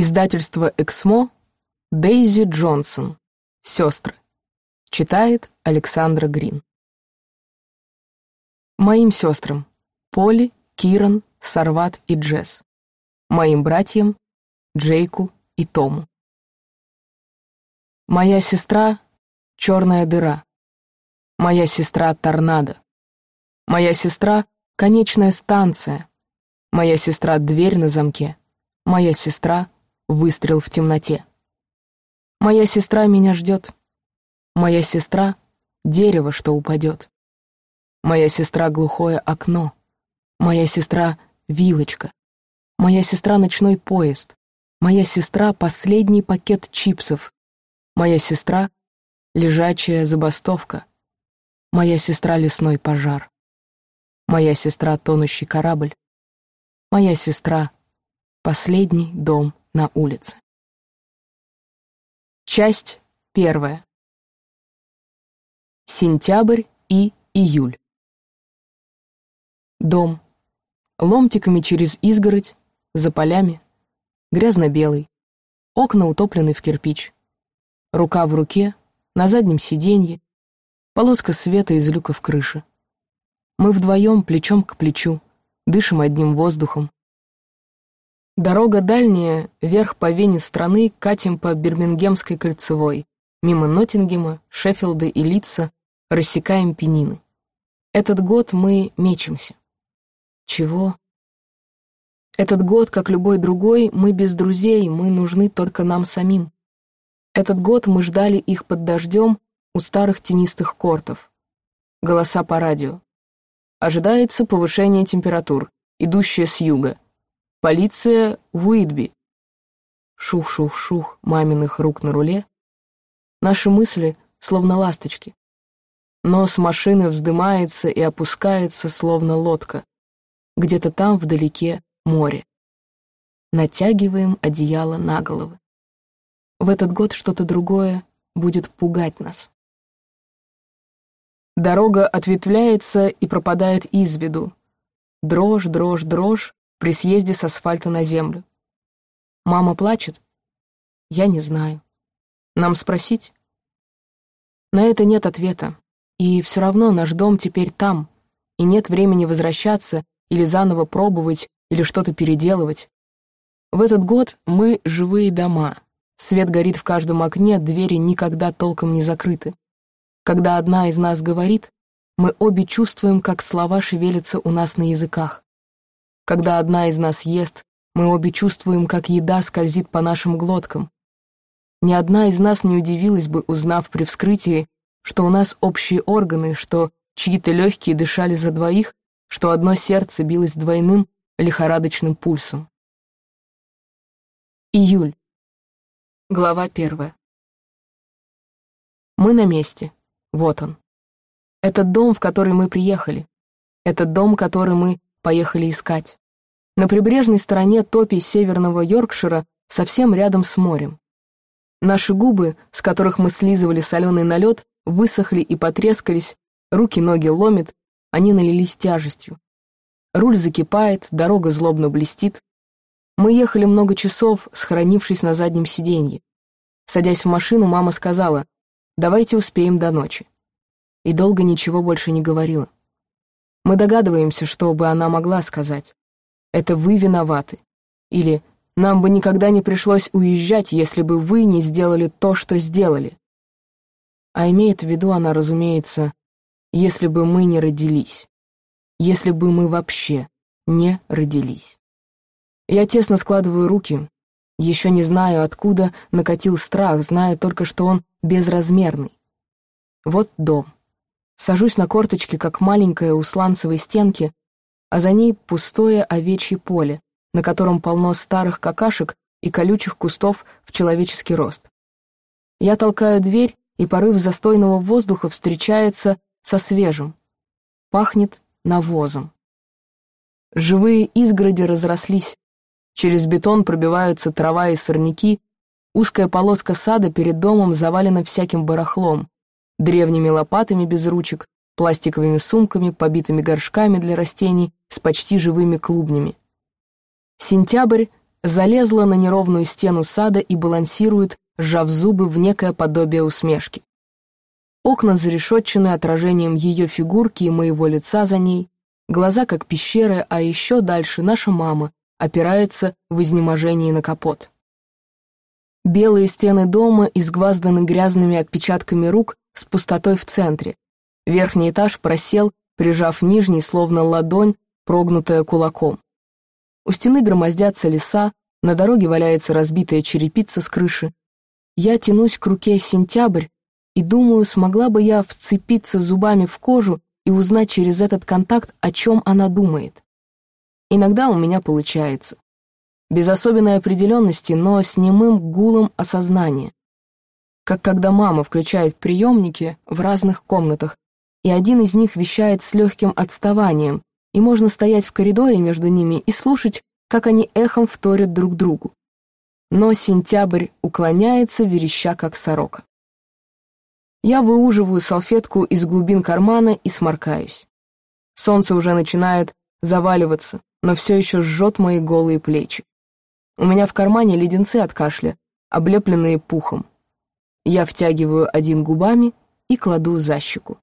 Издательство «Эксмо», Дейзи Джонсон, «Сестры». Читает Александра Грин. Моим сестрам Поли, Киран, Сарват и Джесс. Моим братьям Джейку и Тому. Моя сестра — черная дыра. Моя сестра — торнадо. Моя сестра — конечная станция. Моя сестра — дверь на замке. Моя сестра — выстрел в темноте. Моя сестра меня ждет. Моя сестра — дерево, что упадет. Моя сестра — глухое окно. Моя сестра — вилочка. Моя сестра — ночной поезд. Моя сестра — последний пакет чипсов. Моя сестра — лежачая забастовка. Моя сестра — лесной пожар. Моя сестра — тонущий корабль. Моя сестра — последний дом на улице. Часть первая. Сентябрь и июль. Дом. Ломтиками через изгородь, за полями. Грязно-белый. Окна утоплены в кирпич. Рука в руке, на заднем сиденье. Полоска света из люка в крыше. Мы вдвоем, плечом к плечу, дышим одним воздухом. Дорога дальняя, вверх по вене страны, катим по Бирмингемской кольцевой, мимо Ноттингема, Шеффилда и Литца, рассекаем пенины. Этот год мы мечемся. Чего? Этот год, как любой другой, мы без друзей, мы нужны только нам самим. Этот год мы ждали их под дождем у старых тенистых кортов. Голоса по радио. Ожидается повышение температур, идущее с юга. Полиция Уитби. Шух-шух-шух маминых рук на руле. Наши мысли словно ласточки. Нос машины вздымается и опускается, словно лодка. Где-то там вдалеке море. Натягиваем одеяло на головы. В этот год что-то другое будет пугать нас. Дорога ответвляется и пропадает из виду. Дрожь, дрожь, дрожь при съезде с асфальта на землю. Мама плачет? Я не знаю. Нам спросить? На это нет ответа. И все равно наш дом теперь там, и нет времени возвращаться или заново пробовать, или что-то переделывать. В этот год мы живые дома. Свет горит в каждом окне, двери никогда толком не закрыты. Когда одна из нас говорит, мы обе чувствуем, как слова шевелятся у нас на языках. Когда одна из нас ест, мы обе чувствуем, как еда скользит по нашим глоткам. Ни одна из нас не удивилась бы, узнав при вскрытии, что у нас общие органы, что чьи-то легкие дышали за двоих, что одно сердце билось двойным лихорадочным пульсом. Июль. Глава первая. Мы на месте. Вот он. Этот дом, в который мы приехали. Этот дом, который мы поехали искать. На прибрежной стороне топи северного Йоркшира, совсем рядом с морем. Наши губы, с которых мы слизывали соленый налет, высохли и потрескались, руки-ноги ломит, они налились тяжестью. Руль закипает, дорога злобно блестит. Мы ехали много часов, схоронившись на заднем сиденье. Садясь в машину, мама сказала, «Давайте успеем до ночи». И долго ничего больше не говорила. Мы догадываемся, что бы она могла сказать. «Это вы виноваты». Или «Нам бы никогда не пришлось уезжать, если бы вы не сделали то, что сделали». А имеет в виду она, разумеется, если бы мы не родились, если бы мы вообще не родились. Я тесно складываю руки, еще не знаю, откуда накатил страх, знаю только, что он безразмерный. Вот дом. Сажусь на корточки, как маленькая у сланцевой стенки, а за ней пустое овечье поле, на котором полно старых какашек и колючих кустов в человеческий рост. Я толкаю дверь, и порыв застойного воздуха встречается со свежим. Пахнет навозом. Живые изгороди разрослись. Через бетон пробиваются трава и сорняки. Узкая полоска сада перед домом завалена всяким барахлом. Древними лопатами без ручек, пластиковыми сумками, побитыми горшками для растений с почти живыми клубнями. Сентябрь залезла на неровную стену сада и балансирует, сжав зубы в некое подобие усмешки. Окна зарешетчены отражением ее фигурки и моего лица за ней, глаза как пещеры, а еще дальше наша мама опирается в изнеможении на капот. Белые стены дома изгвазданы грязными отпечатками рук с пустотой в центре. Верхний этаж просел, прижав нижний, словно ладонь, прогнутая кулаком. У стены громоздятся леса, на дороге валяется разбитая черепица с крыши. Я тянусь к руке сентябрь и думаю, смогла бы я вцепиться зубами в кожу и узнать через этот контакт, о чем она думает. Иногда у меня получается. Без особенной определенности, но с немым гулом осознания. Как когда мама включает приемники в разных комнатах, и один из них вещает с легким отставанием, и можно стоять в коридоре между ними и слушать, как они эхом вторят друг другу. Но сентябрь уклоняется, вереща как сорока. Я выуживаю салфетку из глубин кармана и сморкаюсь. Солнце уже начинает заваливаться, но все еще жжет мои голые плечи. У меня в кармане леденцы от кашля, облепленные пухом. Я втягиваю один губами и кладу за щеку.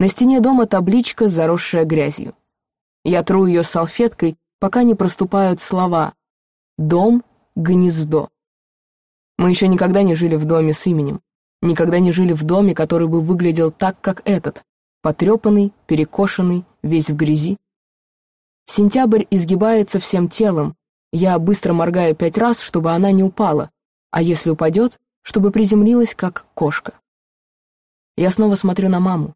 На стене дома табличка, заросшая грязью. Я тру ее салфеткой, пока не проступают слова «дом», «гнездо». Мы еще никогда не жили в доме с именем, никогда не жили в доме, который бы выглядел так, как этот, потрепанный, перекошенный, весь в грязи. Сентябрь изгибается всем телом, я быстро моргаю пять раз, чтобы она не упала, а если упадет, чтобы приземлилась, как кошка. Я снова смотрю на маму.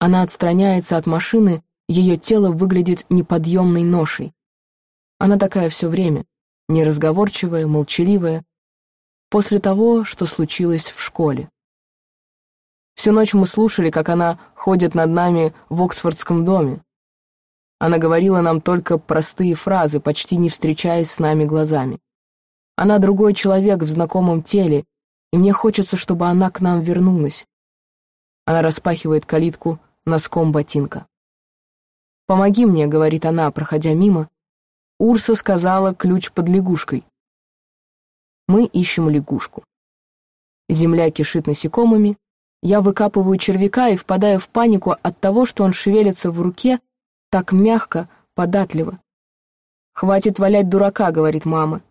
Она отстраняется от машины, ее тело выглядит неподъемной ношей. Она такая все время, неразговорчивая, молчаливая, после того, что случилось в школе. Всю ночь мы слушали, как она ходит над нами в Оксфордском доме. Она говорила нам только простые фразы, почти не встречаясь с нами глазами. Она другой человек в знакомом теле, и мне хочется, чтобы она к нам вернулась. Она распахивает калитку носком ботинка. «Помоги мне», — говорит она, проходя мимо. Урса сказала ключ под лягушкой. Мы ищем лягушку. Земля кишит насекомыми. Я выкапываю червяка и впадаю в панику от того, что он шевелится в руке так мягко, податливо. «Хватит валять дурака», — говорит мама.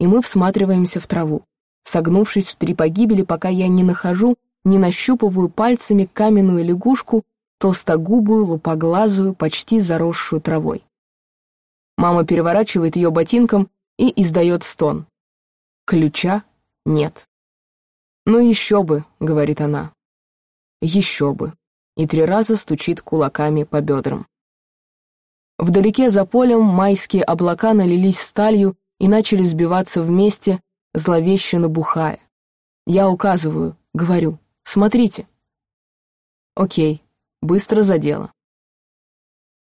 И мы всматриваемся в траву, согнувшись в три погибели, пока я не нахожу, не нащупываю пальцами каменную лягушку, толстогубую, лупоглазую, почти заросшую травой. Мама переворачивает ее ботинком и издает стон. Ключа нет. «Ну еще бы», — говорит она. «Еще бы», и три раза стучит кулаками по бедрам. Вдалеке за полем майские облака налились сталью и начали сбиваться вместе, зловеще набухая. Я указываю, говорю, смотрите. Окей, быстро за дело.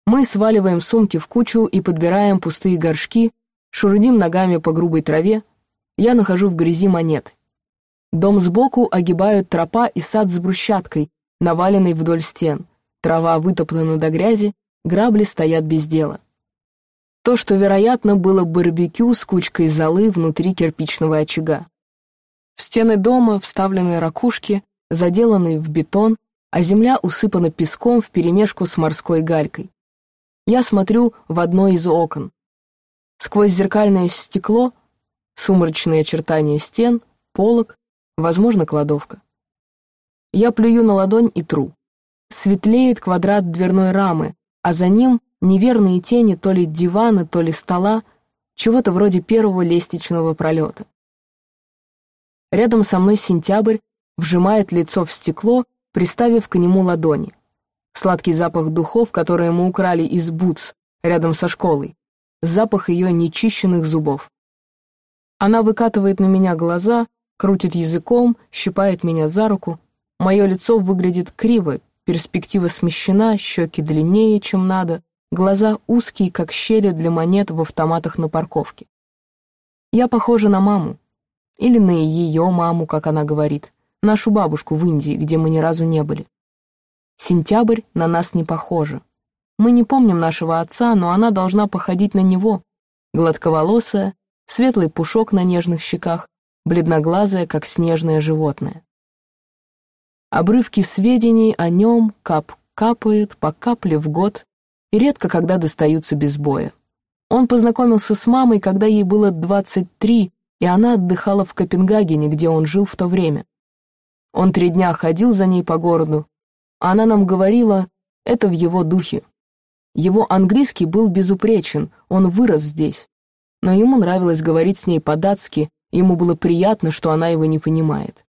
Мы сваливаем сумки в кучу и подбираем пустые горшки, шурудим ногами по грубой траве. Я нахожу в грязи монеты. Дом сбоку огибают тропа и сад с брусчаткой, наваленный вдоль стен. Трава вытоплена до грязи, грабли стоят без дела. То, что, вероятно, было барбекю с кучкой золы внутри кирпичного очага. В стены дома вставлены ракушки, заделанные в бетон, а земля усыпана песком вперемешку с морской галькой. Я смотрю в одно из окон. Сквозь зеркальное стекло сумрачные очертания стен, полок, возможно, кладовка. Я плюю на ладонь и тру. Светлеет квадрат дверной рамы, а за ним неверные тени то ли дивана, то ли стола, чего-то вроде первого лестничного пролета. Рядом со мной сентябрь вжимает лицо в стекло, приставив к нему ладони. Сладкий запах духов, которые мы украли из Бутс, рядом со школой. Запах ее нечищенных зубов. Она выкатывает на меня глаза, крутит языком, щипает меня за руку. Мое лицо выглядит криво, перспектива смещена, щеки длиннее, чем надо, глаза узкие, как щели для монет в автоматах на парковке. Я похожа на маму. Или на ее маму, как она говорит, нашу бабушку в Индии, где мы ни разу не были. Сентябрь на нас не похожа. Мы не помним нашего отца, но она должна походить на него. Гладковолосая, светлый пушок на нежных щеках, бледноглазая, как снежное животное. Обрывки сведений о нем кап капают по капле в год и редко когда достаются без боя. Он познакомился с мамой, когда ей было 23, и она отдыхала в Копенгагене, где он жил в то время. Он три дня ходил за ней по городу, она нам говорила, это в его духе. Его английский был безупречен, он вырос здесь. Но ему нравилось говорить с ней по-датски, ему было приятно, что она его не понимает.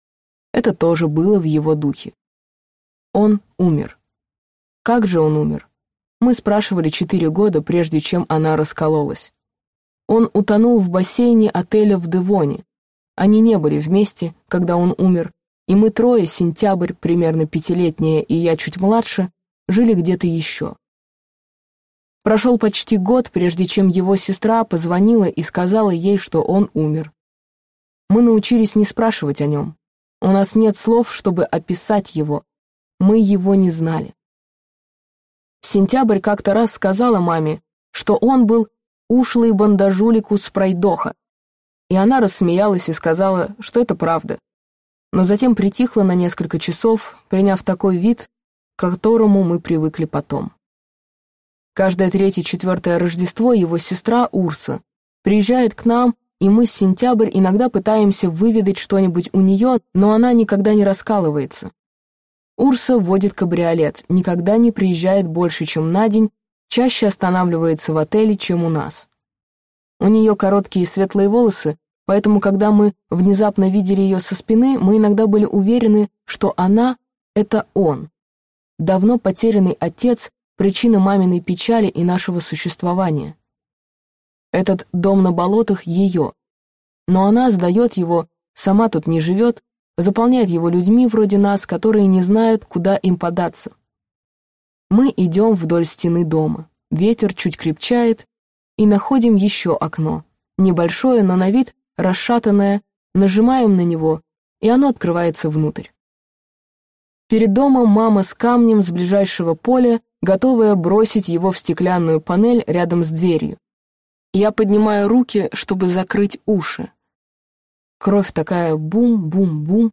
Это тоже было в его духе. Он умер. Как же он умер? Мы спрашивали четыре года, прежде чем она раскололась. Он утонул в бассейне отеля в Девоне. Они не были вместе, когда он умер, и мы трое, сентябрь, примерно пятилетняя, и я чуть младше, жили где-то еще. Прошел почти год, прежде чем его сестра позвонила и сказала ей, что он умер. Мы научились не спрашивать о нем. У нас нет слов, чтобы описать его. Мы его не знали. Сентябрь как-то раз сказала маме, что он был ушлый бандажуликус пройдоха, и она рассмеялась и сказала, что это правда. Но затем притихла на несколько часов, приняв такой вид, к которому мы привыкли потом. Каждое третье-четвертое Рождество его сестра Урса приезжает к нам, и мы с сентябрь иногда пытаемся выведать что-нибудь у нее, но она никогда не раскалывается. Урса водит кабриолет, никогда не приезжает больше, чем на день, чаще останавливается в отеле, чем у нас. У нее короткие светлые волосы, поэтому, когда мы внезапно видели ее со спины, мы иногда были уверены, что она — это он. Давно потерянный отец — причина маминой печали и нашего существования. Этот дом на болотах — ее. Но она сдает его, сама тут не живет, заполняет его людьми вроде нас, которые не знают, куда им податься. Мы идем вдоль стены дома, ветер чуть крепчает, и находим еще окно, небольшое, но на вид расшатанное, нажимаем на него, и оно открывается внутрь. Перед домом мама с камнем с ближайшего поля, готовая бросить его в стеклянную панель рядом с дверью. Я поднимаю руки, чтобы закрыть уши. Кровь такая бум-бум-бум,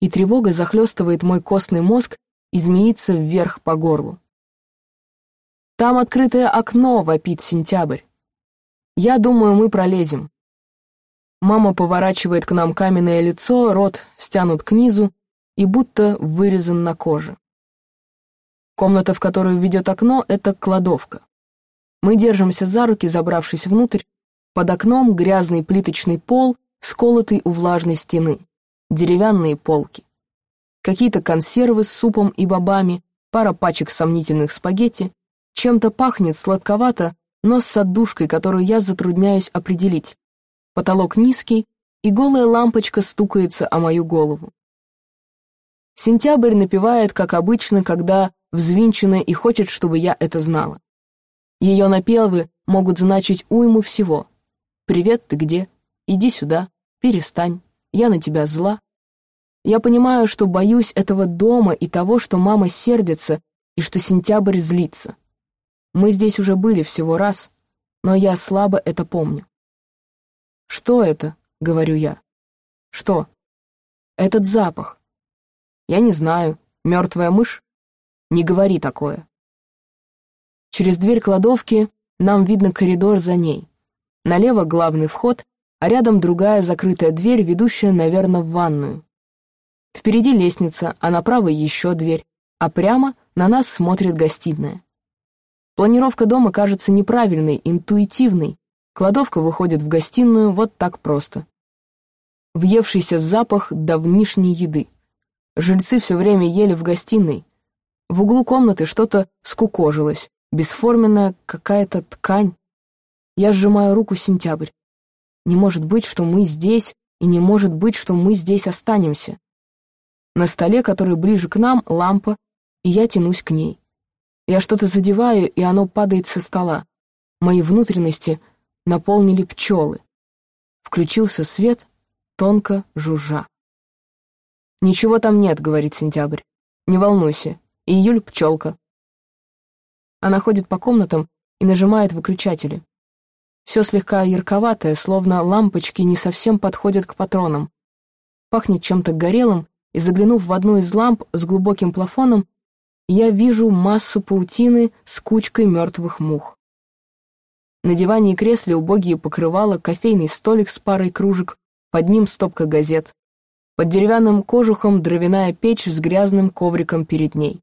и тревога захлестывает мой костный мозг и змеится вверх по горлу. Там открытое окно, вопит сентябрь. Я думаю, мы пролезем. Мама поворачивает к нам каменное лицо, рот стянут к низу и будто вырезан на коже. Комната, в которую ведет окно, — это кладовка. Мы держимся за руки, забравшись внутрь. Под окном грязный плиточный пол сколотый у влажной стены, деревянные полки. Какие-то консервы с супом и бобами, пара пачек сомнительных спагетти, чем-то пахнет сладковато, но с отдушкой, которую я затрудняюсь определить. Потолок низкий, и голая лампочка стукается о мою голову. Сентябрь напевает, как обычно, когда взвинчена и хочет, чтобы я это знала. Ее напевы могут значить уйму всего. «Привет, ты где?» Иди сюда, перестань, я на тебя зла. Я понимаю, что боюсь этого дома и того, что мама сердится и что сентябрь злится. Мы здесь уже были всего раз, но я слабо это помню. «Что это?» — говорю я. «Что?» «Этот запах». «Я не знаю. Мертвая мышь?» «Не говори такое». Через дверь кладовки нам видно коридор за ней. Налево главный вход, а рядом другая закрытая дверь, ведущая, наверное, в ванную. Впереди лестница, а направо еще дверь, а прямо на нас смотрит гостиная. Планировка дома кажется неправильной, интуитивной. Кладовка выходит в гостиную вот так просто. Въевшийся запах давнишней еды. Жильцы все время ели в гостиной. В углу комнаты что-то скукожилось, бесформенная какая-то ткань. Я сжимаю руку сентябрь. Не может быть, что мы здесь, и не может быть, что мы здесь останемся. На столе, который ближе к нам, лампа, и я тянусь к ней. Я что-то задеваю, и оно падает со стола. Мои внутренности наполнили пчелы. Включился свет, тонко жужжа. «Ничего там нет», — говорит Сентябрь. «Не волнуйся. Июль — пчелка». Она ходит по комнатам и нажимает выключатели. Все слегка ярковатое, словно лампочки не совсем подходят к патронам. Пахнет чем-то горелым, и заглянув в одну из ламп с глубоким плафоном, я вижу массу паутины с кучкой мертвых мух. На диване и кресле убогие покрывала, кофейный столик с парой кружек, под ним стопка газет. Под деревянным кожухом дровяная печь с грязным ковриком перед ней.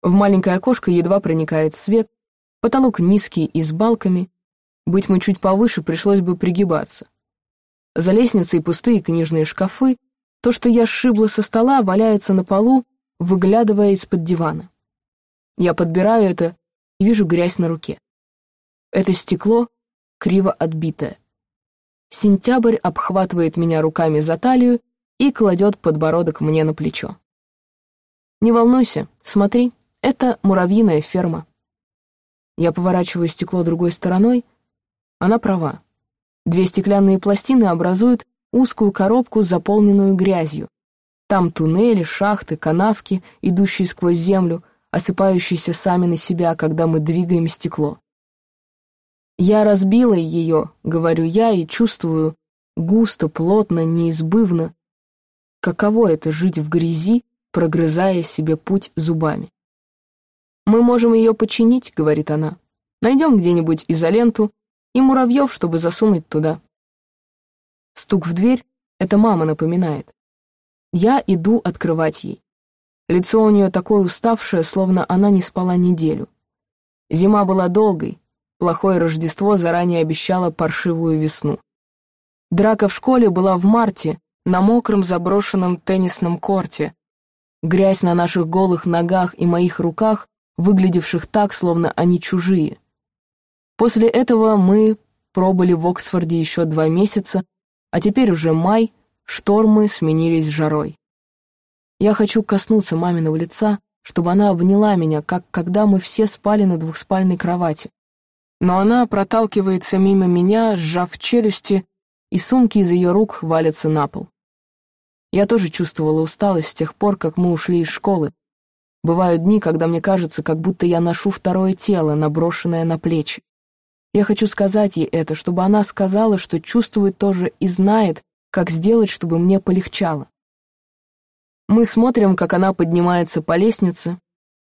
В маленькое окошко едва проникает свет, потолок низкий и с балками. Быть мы чуть повыше, пришлось бы пригибаться. За лестницей пустые книжные шкафы, то, что я сшибла со стола, валяется на полу, выглядывая из-под дивана. Я подбираю это и вижу грязь на руке. Это стекло криво отбитое. Сентябрь обхватывает меня руками за талию и кладет подбородок мне на плечо. «Не волнуйся, смотри, это муравьиная ферма». Я поворачиваю стекло другой стороной. Она права. Две стеклянные пластины образуют узкую коробку, заполненную грязью. Там туннели, шахты, канавки, идущие сквозь землю, осыпающиеся сами на себя, когда мы двигаем стекло. Я разбила ее, говорю я, и чувствую, густо, плотно, неизбывно, каково это жить в грязи, прогрызая себе путь зубами. «Мы можем ее починить», — говорит она. «Найдем где-нибудь изоленту и муравьев, чтобы засунуть туда». Стук в дверь — это мама напоминает. Я иду открывать ей. Лицо у нее такое уставшее, словно она не спала неделю. Зима была долгой, Плохое Рождество заранее обещало паршивую весну. Драка в школе была в марте, на мокром заброшенном теннисном корте. Грязь на наших голых ногах и моих руках, выглядевших так, словно они чужие. После этого мы пробыли в Оксфорде еще два месяца, а теперь уже май, штормы сменились жарой. Я хочу коснуться маминого лица, чтобы она обняла меня, как когда мы все спали на двухспальной кровати но она проталкивается мимо меня, сжав челюсти, и сумки из ее рук валятся на пол. Я тоже чувствовала усталость с тех пор, как мы ушли из школы. Бывают дни, когда мне кажется, как будто я ношу второе тело, наброшенное на плечи. Я хочу сказать ей это, чтобы она сказала, что чувствует тоже и знает, как сделать, чтобы мне полегчало. Мы смотрим, как она поднимается по лестнице.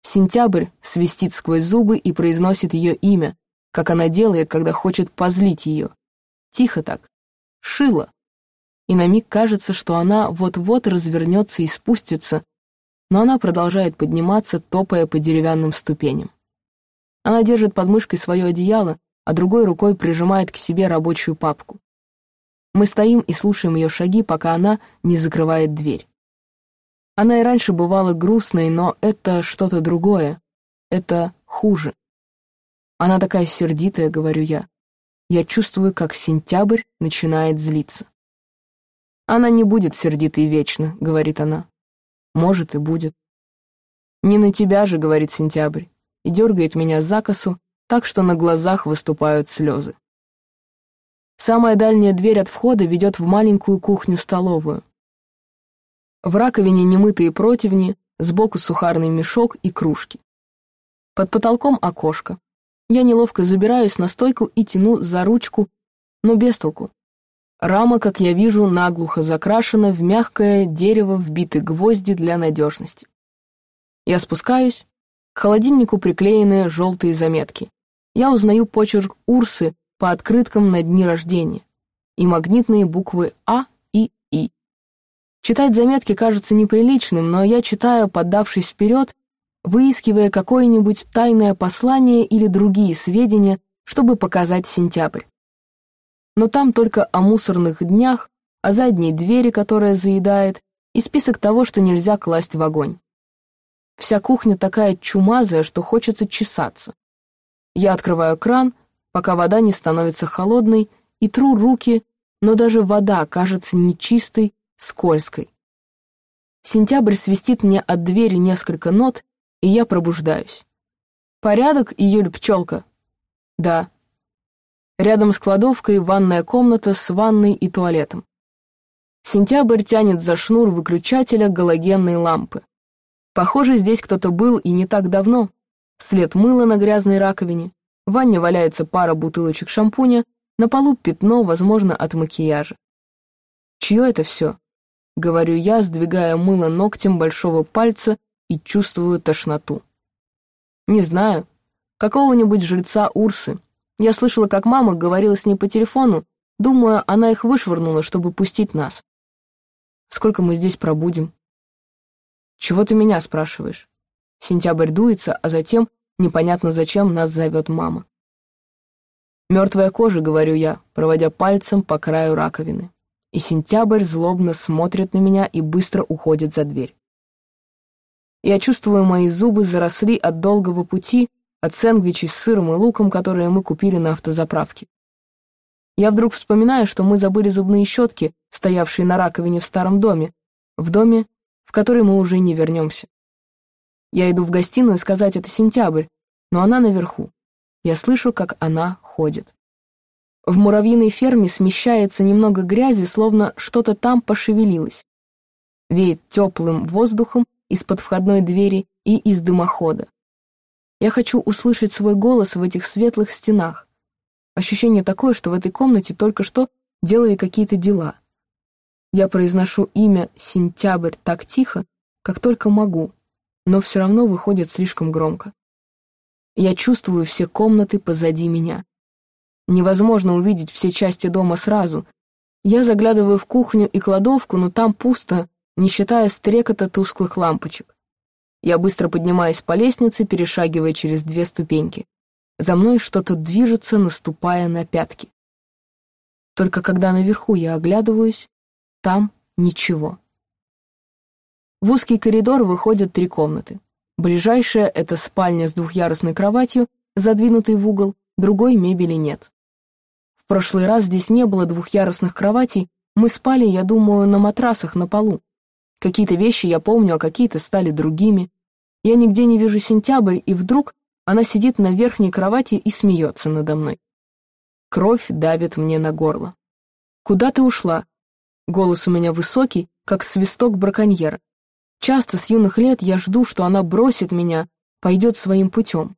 Сентябрь свистит сквозь зубы и произносит ее имя, как она делает, когда хочет позлить ее. Тихо так. Шила. И на миг кажется, что она вот-вот развернется и спустится, но она продолжает подниматься, топая по деревянным ступеням. Она держит под мышкой свое одеяло, а другой рукой прижимает к себе рабочую папку. Мы стоим и слушаем ее шаги, пока она не закрывает дверь. Она и раньше бывала грустной, но это что-то другое. Это хуже. Она такая сердитая, говорю я. Я чувствую, как сентябрь начинает злиться. Она не будет сердитой вечно, говорит она. Может и будет. Не на тебя же, говорит сентябрь, и дергает меня за косу, так что на глазах выступают слезы. Самая дальняя дверь от входа ведет в маленькую кухню-столовую. В раковине немытые противни, сбоку сухарный мешок и кружки. Под потолком окошко. Я неловко забираюсь на стойку и тяну за ручку, но без толку. Рама, как я вижу, наглухо закрашена в мягкое дерево, вбиты гвозди для надежности. Я спускаюсь, к холодильнику приклеены желтые заметки. Я узнаю почерк Урсы по открыткам на дни рождения и магнитные буквы А и И. Читать заметки кажется неприличным, но я читаю, поддавшись вперед, выискивая какое-нибудь тайное послание или другие сведения, чтобы показать сентябрь. Но там только о мусорных днях, о задней двери, которая заедает, и список того, что нельзя класть в огонь. Вся кухня такая чумазая, что хочется чесаться. Я открываю кран, пока вода не становится холодной, и тру руки, но даже вода кажется нечистой, скользкой. Сентябрь свистит мне от двери несколько нот, и я пробуждаюсь. «Порядок, июль-пчелка?» «Да». Рядом с кладовкой ванная комната с ванной и туалетом. Сентябрь тянет за шнур выключателя галогенной лампы. Похоже, здесь кто-то был и не так давно. След мыла на грязной раковине, В ванне валяется пара бутылочек шампуня, на полу пятно, возможно, от макияжа. Чье это все? Говорю я, сдвигая мыло ногтем большого пальца и чувствую тошноту. Не знаю. Какого-нибудь жильца Урсы. Я слышала, как мама говорила с ней по телефону, думаю, она их вышвырнула, чтобы пустить нас. Сколько мы здесь пробудем? Чего ты меня спрашиваешь? Сентябрь дуется, а затем, непонятно зачем, нас зовет мама. Мертвая кожа, говорю я, проводя пальцем по краю раковины и сентябрь злобно смотрит на меня и быстро уходит за дверь. Я чувствую, мои зубы заросли от долгого пути, от сэндвичей с сыром и луком, которые мы купили на автозаправке. Я вдруг вспоминаю, что мы забыли зубные щетки, стоявшие на раковине в старом доме, в доме, в который мы уже не вернемся. Я иду в гостиную сказать это сентябрь, но она наверху. Я слышу, как она ходит. В муравьиной ферме смещается немного грязи, словно что-то там пошевелилось. Веет теплым воздухом из-под входной двери и из дымохода. Я хочу услышать свой голос в этих светлых стенах. Ощущение такое, что в этой комнате только что делали какие-то дела. Я произношу имя «Сентябрь» так тихо, как только могу, но все равно выходит слишком громко. Я чувствую все комнаты позади меня. Невозможно увидеть все части дома сразу. Я заглядываю в кухню и кладовку, но там пусто, не считая стрекота тусклых лампочек. Я быстро поднимаюсь по лестнице, перешагивая через две ступеньки. За мной что-то движется, наступая на пятки. Только когда наверху я оглядываюсь, там ничего. В узкий коридор выходят три комнаты. Ближайшая — это спальня с двухъярусной кроватью, задвинутой в угол, другой мебели нет. В прошлый раз здесь не было двухъярусных кроватей, мы спали, я думаю, на матрасах на полу. Какие-то вещи я помню, а какие-то стали другими. Я нигде не вижу сентябрь, и вдруг она сидит на верхней кровати и смеется надо мной. Кровь давит мне на горло. «Куда ты ушла?» Голос у меня высокий, как свисток браконьера. Часто с юных лет я жду, что она бросит меня, пойдет своим путем.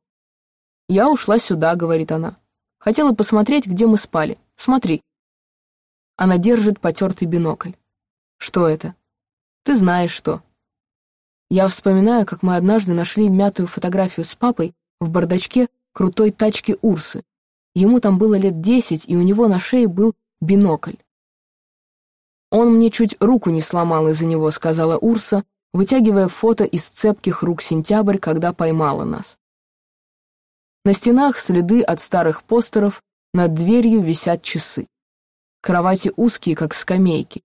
«Я ушла сюда», — говорит она. Хотела посмотреть, где мы спали. Смотри. Она держит потертый бинокль. Что это? Ты знаешь что. Я вспоминаю, как мы однажды нашли мятую фотографию с папой в бардачке крутой тачки Урсы. Ему там было лет десять, и у него на шее был бинокль. «Он мне чуть руку не сломал из-за него», — сказала Урса, вытягивая фото из цепких рук сентябрь, когда поймала нас. На стенах следы от старых постеров, над дверью висят часы. Кровати узкие, как скамейки.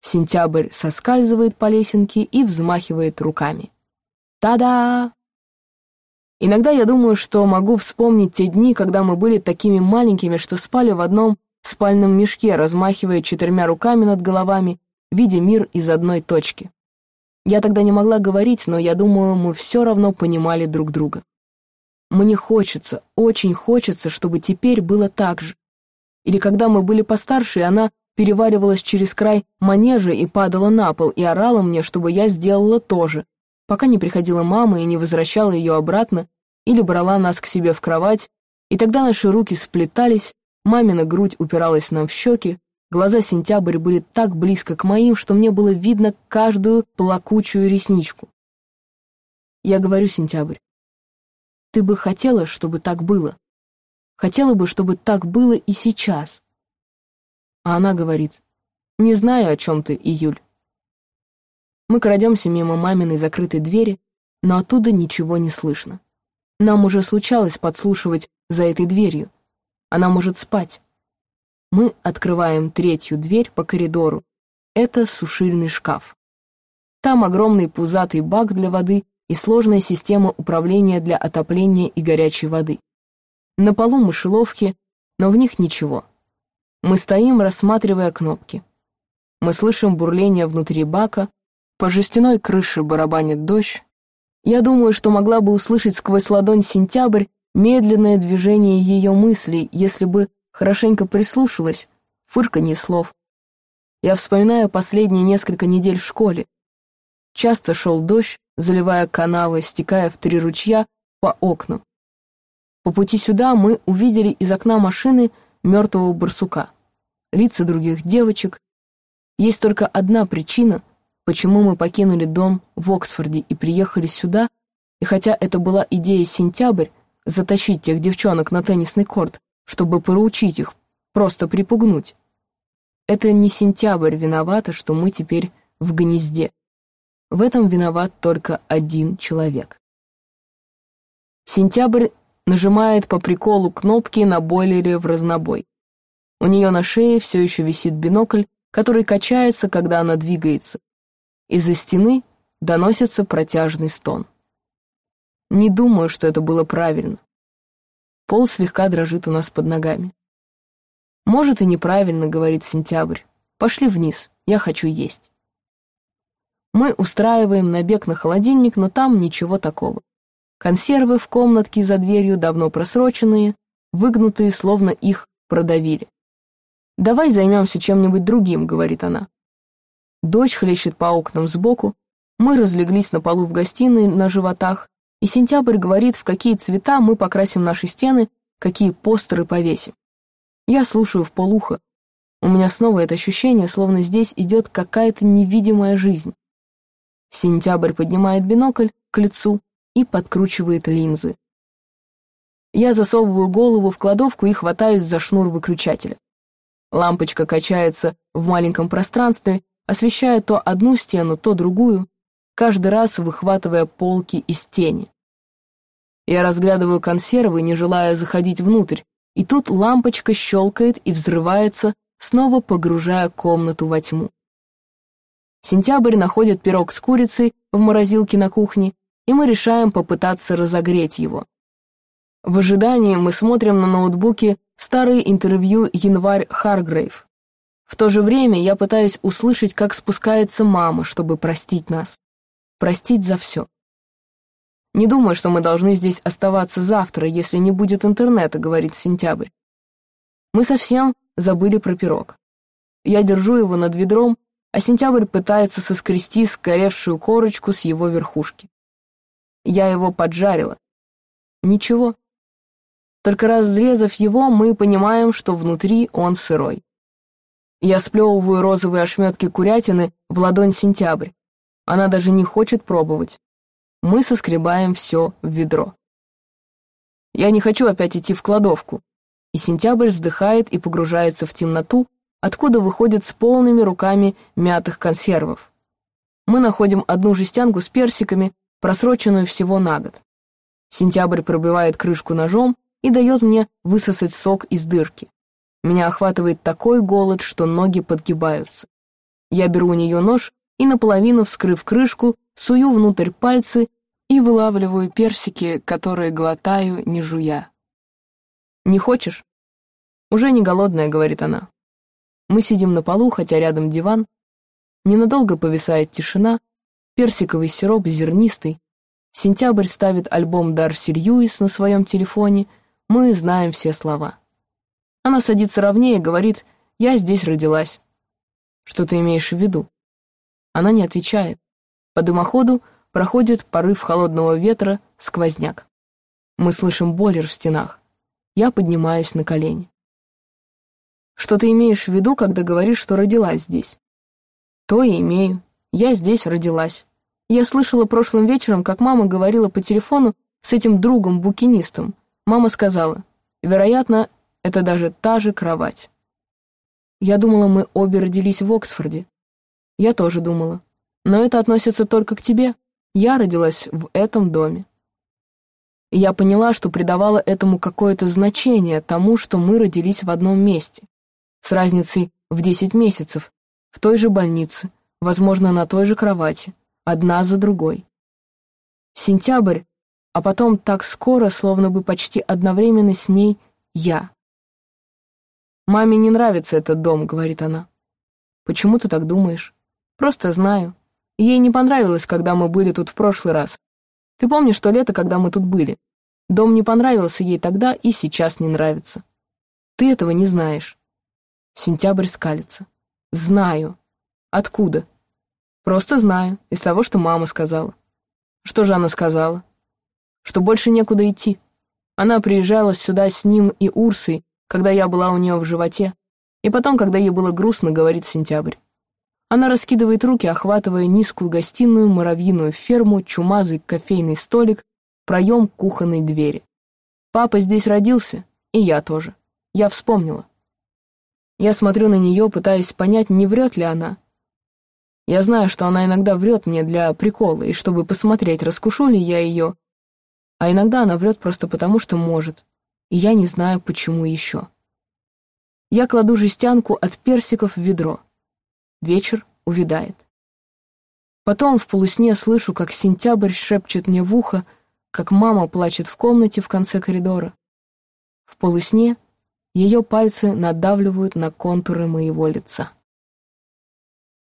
Сентябрь соскальзывает по лесенке и взмахивает руками. Та-да! Иногда я думаю, что могу вспомнить те дни, когда мы были такими маленькими, что спали в одном спальном мешке, размахивая четырьмя руками над головами, видя мир из одной точки. Я тогда не могла говорить, но я думаю, мы все равно понимали друг друга. Мне хочется, очень хочется, чтобы теперь было так же. Или когда мы были постарше, она переваривалась через край манежа и падала на пол, и орала мне, чтобы я сделала то же, пока не приходила мама и не возвращала ее обратно, или брала нас к себе в кровать, и тогда наши руки сплетались, мамина грудь упиралась нам в щеки, глаза сентябрь были так близко к моим, что мне было видно каждую плакучую ресничку. Я говорю сентябрь. Ты бы хотела, чтобы так было. Хотела бы, чтобы так было и сейчас. А она говорит, не знаю, о чем ты, Июль. Мы крадемся мимо маминой закрытой двери, но оттуда ничего не слышно. Нам уже случалось подслушивать за этой дверью. Она может спать. Мы открываем третью дверь по коридору. Это сушильный шкаф. Там огромный пузатый бак для воды и сложная система управления для отопления и горячей воды. На полу мышеловки, но в них ничего. Мы стоим, рассматривая кнопки. Мы слышим бурление внутри бака, по жестяной крыше барабанит дождь. Я думаю, что могла бы услышать сквозь ладонь сентябрь медленное движение ее мыслей, если бы хорошенько прислушалась, фырканье слов. Я вспоминаю последние несколько недель в школе. Часто шел дождь, заливая канавы, стекая в три ручья по окнам. По пути сюда мы увидели из окна машины мертвого барсука, лица других девочек. Есть только одна причина, почему мы покинули дом в Оксфорде и приехали сюда, и хотя это была идея сентябрь, затащить тех девчонок на теннисный корт, чтобы проучить их, просто припугнуть. Это не сентябрь виновата, что мы теперь в гнезде. В этом виноват только один человек. Сентябрь нажимает по приколу кнопки на бойлере в разнобой. У нее на шее все еще висит бинокль, который качается, когда она двигается. Из-за стены доносится протяжный стон. Не думаю, что это было правильно. Пол слегка дрожит у нас под ногами. «Может, и неправильно», — говорит Сентябрь. «Пошли вниз, я хочу есть». Мы устраиваем набег на холодильник, но там ничего такого. Консервы в комнатке за дверью давно просроченные, выгнутые, словно их продавили. «Давай займемся чем-нибудь другим», — говорит она. Дождь хлещет по окнам сбоку, мы разлеглись на полу в гостиной на животах, и сентябрь говорит, в какие цвета мы покрасим наши стены, какие постеры повесим. Я слушаю в полухо. У меня снова это ощущение, словно здесь идет какая-то невидимая жизнь. Сентябрь поднимает бинокль к лицу, и подкручивает линзы. Я засовываю голову в кладовку и хватаюсь за шнур выключателя. Лампочка качается в маленьком пространстве, освещая то одну стену, то другую, каждый раз выхватывая полки из тени. Я разглядываю консервы, не желая заходить внутрь, и тут лампочка щелкает и взрывается, снова погружая комнату во тьму. Сентябрь находит пирог с курицей в морозилке на кухне и мы решаем попытаться разогреть его. В ожидании мы смотрим на ноутбуке старые интервью Январь Харгрейв. В то же время я пытаюсь услышать, как спускается мама, чтобы простить нас. Простить за все. Не думаю, что мы должны здесь оставаться завтра, если не будет интернета, говорит Сентябрь. Мы совсем забыли про пирог. Я держу его над ведром, а Сентябрь пытается соскрести скоревшую корочку с его верхушки. Я его поджарила. Ничего. Только разрезав его, мы понимаем, что внутри он сырой. Я сплевываю розовые ошметки курятины в ладонь сентябрь. Она даже не хочет пробовать. Мы соскребаем все в ведро. Я не хочу опять идти в кладовку. И сентябрь вздыхает и погружается в темноту, откуда выходит с полными руками мятых консервов. Мы находим одну жестянку с персиками, просроченную всего на год. Сентябрь пробивает крышку ножом и дает мне высосать сок из дырки. Меня охватывает такой голод, что ноги подгибаются. Я беру у нее нож и, наполовину вскрыв крышку, сую внутрь пальцы и вылавливаю персики, которые глотаю, не жуя. «Не хочешь?» «Уже не голодная», — говорит она. Мы сидим на полу, хотя рядом диван. Ненадолго повисает тишина, персиковый сироп зернистый. Сентябрь ставит альбом Дарси Льюис на своем телефоне, мы знаем все слова. Она садится ровнее и говорит «Я здесь родилась». Что ты имеешь в виду? Она не отвечает. По дымоходу проходит порыв холодного ветра, сквозняк. Мы слышим бойлер в стенах. Я поднимаюсь на колени. Что ты имеешь в виду, когда говоришь, что родилась здесь? То и имею. Я здесь родилась. Я слышала прошлым вечером, как мама говорила по телефону с этим другом-букинистом. Мама сказала, вероятно, это даже та же кровать. Я думала, мы обе родились в Оксфорде. Я тоже думала. Но это относится только к тебе. Я родилась в этом доме. Я поняла, что придавала этому какое-то значение тому, что мы родились в одном месте. С разницей в десять месяцев, в той же больнице, возможно, на той же кровати, одна за другой. Сентябрь, а потом так скоро, словно бы почти одновременно с ней, я. «Маме не нравится этот дом», — говорит она. «Почему ты так думаешь?» «Просто знаю. Ей не понравилось, когда мы были тут в прошлый раз. Ты помнишь то лето, когда мы тут были? Дом не понравился ей тогда и сейчас не нравится. Ты этого не знаешь». Сентябрь скалится. «Знаю. Откуда?» Просто знаю, из того, что мама сказала. Что же она сказала? Что больше некуда идти. Она приезжала сюда с ним и Урсой, когда я была у нее в животе, и потом, когда ей было грустно, говорит Сентябрь. Она раскидывает руки, охватывая низкую гостиную, муравьиную ферму, чумазый кофейный столик, проем кухонной двери. Папа здесь родился, и я тоже. Я вспомнила. Я смотрю на нее, пытаясь понять, не врет ли она. Я знаю, что она иногда врет мне для прикола, и чтобы посмотреть, раскушу ли я ее. А иногда она врет просто потому, что может, и я не знаю, почему еще. Я кладу жестянку от персиков в ведро. Вечер увядает. Потом в полусне слышу, как сентябрь шепчет мне в ухо, как мама плачет в комнате в конце коридора. В полусне ее пальцы надавливают на контуры моего лица.